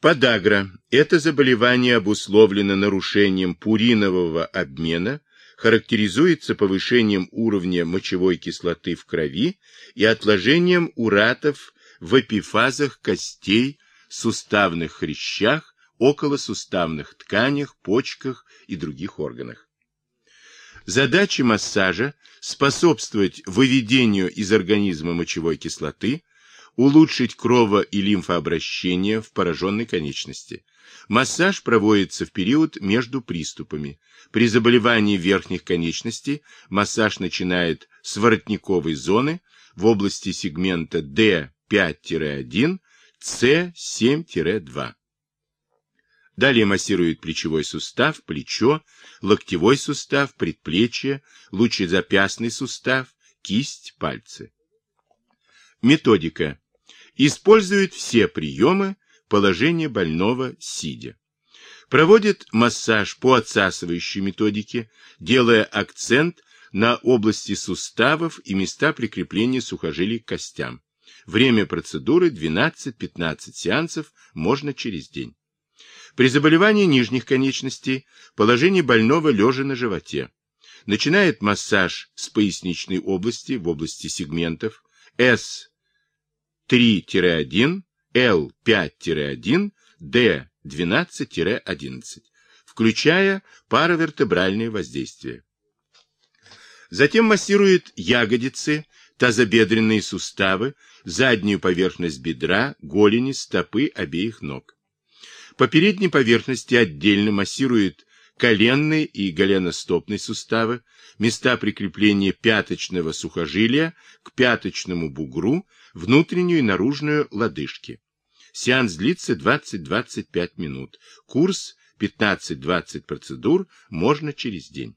Подагра – это заболевание обусловлено нарушением пуринового обмена, характеризуется повышением уровня мочевой кислоты в крови и отложением уратов в эпифазах костей, суставных хрящах, околосуставных тканях, почках и других органах. Задача массажа – способствовать выведению из организма мочевой кислоты, улучшить крово- и лимфообращение в пораженной конечности. Массаж проводится в период между приступами. При заболевании верхних конечностей массаж начинает с воротниковой зоны в области сегмента D5-1, C7-2. Далее массирует плечевой сустав, плечо, локтевой сустав, предплечье, лучезапястный сустав, кисть, пальцы. Методика. Использует все приемы положения больного сидя. Проводит массаж по отсасывающей методике, делая акцент на области суставов и места прикрепления сухожилий к костям. Время процедуры 12-15 сеансов, можно через день. При заболевании нижних конечностей положение больного лежа на животе. Начинает массаж с поясничной области в области сегментов S3-1, L5-1, D12-11, включая паравертебральные воздействия. Затем массирует ягодицы, тазобедренные суставы, заднюю поверхность бедра, голени, стопы обеих ног. По передней поверхности отдельно массирует коленные и голеностопные суставы, места прикрепления пяточного сухожилия к пяточному бугру, внутреннюю и наружную лодыжки. Сеанс длится 20-25 минут. Курс 15-20 процедур можно через день.